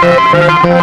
தேனீக்கள்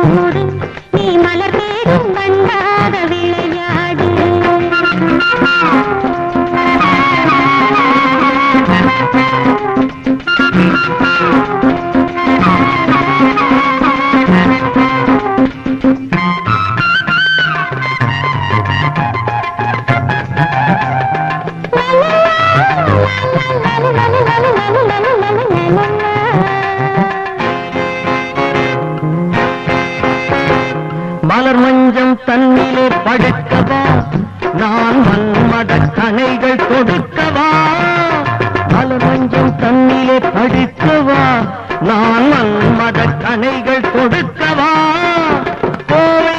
கூடு நீ மலர் தேடும் வண்டாக விளையாடு. மலர் தன்னிலே நான் மன்மத கணைகள் கொடுக்கவா? பல மஞ்சம் தண்ணிலே படிக்கவா? நான் மன்மத கணைகள் கொடுக்கவா? கோவை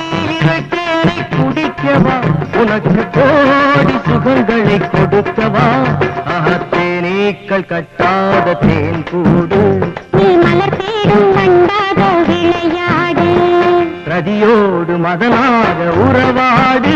குடிக்கவா? உனக்கு கோடி சுகங்களை கொடுக்கவா? அகத்தேனீக்கள் கட்டாத தேன் கூடு. நீ மலர் தேடும் வண்டாக நதியோடு மதனாக உறவாடு.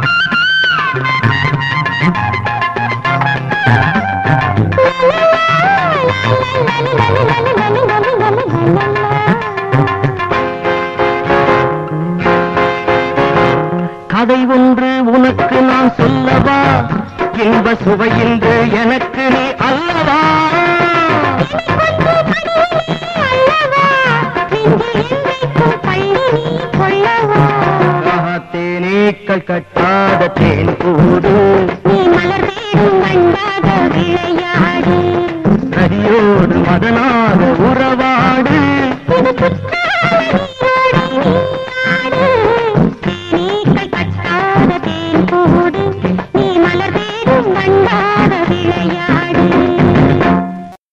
கதை ஒன்று உனக்கு நான் சொல்லவா? இன்ப சுவையின்று எனக்கு நீ அல்லவா? தேனீக்கள் கட்டாத தேன் கூடு. அதனால உறவாட.